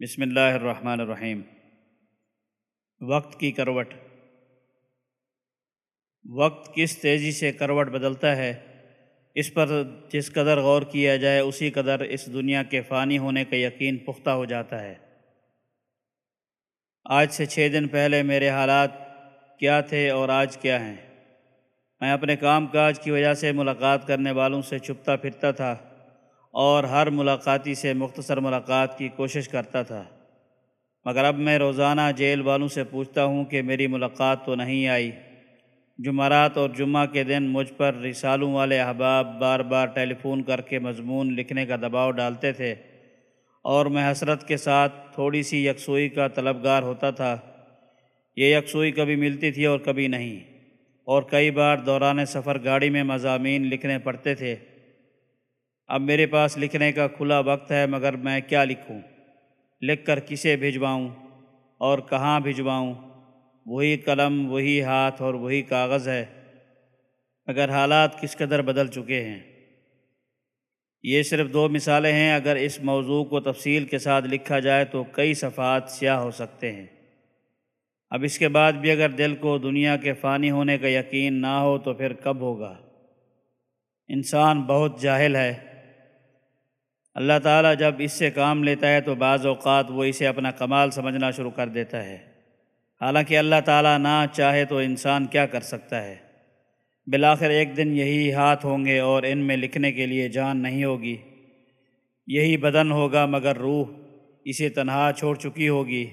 بسم اللہ الرحمن الرحیم۔ وقت کی کروٹ۔ وقت کس تیزی سے کروٹ بدلتا ہے، اس پر جس قدر غور کیا جائے، اسی قدر اس دنیا کے فانی ہونے کا یقین پختہ ہو جاتا ہے۔ آج سے چھ دن پہلے میرے حالات کیا تھے اور آج کیا ہیں؟ میں اپنے کام کاج کی وجہ سے ملاقات کرنے والوں سے چھپتا پھرتا تھا۔ اور ہر ملاقاتی سے مختصر ملاقات کی کوشش کرتا تھا۔ مگر اب میں روزانہ جیل والوں سے پوچھتا ہوں کہ میری ملاقات تو نہیں آئی۔ جمعرات اور جمعہ کے دن مجھ پر رسالوں والے احباب بار بار ٹیلی فون کر کے مضمون لکھنے کا دباؤ ڈالتے تھے اور میں حسرت کے ساتھ تھوڑی سی یکسوئی کا طلبگار ہوتا تھا۔ یہ یکسوئی کبھی ملتی تھی اور کبھی نہیں۔ اور کئی بار دوران سفر گاڑی میں مضامین لکھنے پڑتے تھے۔ اب میرے پاس لکھنے کا کھلا وقت ہے، مگر میں کیا لکھوں؟ لکھ کر کسے بھجواؤں؟ اور کہاں بھجواؤں؟ وہی قلم، وہی ہاتھ اور وہی کاغذ ہے۔ مگر حالات کس قدر بدل چکے ہیں۔ یہ صرف دو مثالیں ہیں، اگر اس موضوع کو تفصیل کے ساتھ لکھا جائے تو کئی صفحات سیاہ ہو سکتے ہیں۔ اب اس کے بعد بھی اگر دل کو دنیا کے فانی ہونے کا یقین نہ ہو تو پھر کب ہوگا؟ انسان بہت جاہل ہے۔ اللہ تعالیٰ جب اس سے کام لیتا ہے تو بعض اوقات وہ اسے اپنا کمال سمجھنا شروع کر دیتا ہے۔ حالانکہ اللہ تعالیٰ نہ چاہے تو انسان کیا کر سکتا ہے۔ بالآخر ایک دن یہی ہاتھ ہوں گے اور ان میں لکھنے کے لیے جان نہیں ہوگی۔ یہی بدن ہوگا مگر روح اسے تنہا چھوڑ چکی ہوگی۔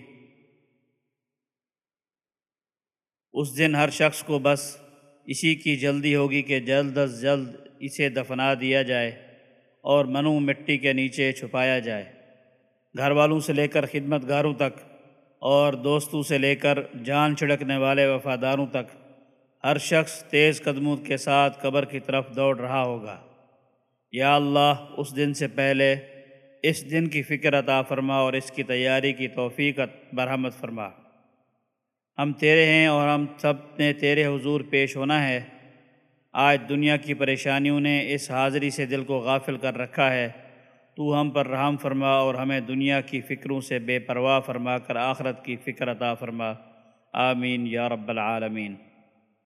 اس دن ہر شخص کو بس اسی کی جلدی ہوگی کہ جلد از جلد اسے دفنا دیا جائے۔ اور منو مٹی کے نیچے چھپایا جائے۔ گھر والوں سے لے کر خدمت گاروں تک اور دوستوں سے لے کر جان چھڑکنے والے وفاداروں تک ہر شخص تیز قدموں کے ساتھ قبر کی طرف دوڑ رہا ہوگا۔ یا اللہ، اس دن سے پہلے اس دن کی فکر عطا فرما اور اس کی تیاری کی توفیق برہمت فرما۔ ہم تیرے ہیں اور ہم سب نے تیرے حضور پیش ہونا ہے۔ آج دنیا کی پریشانیوں نے اس حاضری سے دل کو غافل کر رکھا ہے۔ تو ہم پر رحم فرما اور ہمیں دنیا کی فکروں سے بے پرواہ فرما کر آخرت کی فکر عطا فرما۔ آمین یا رب العالمین۔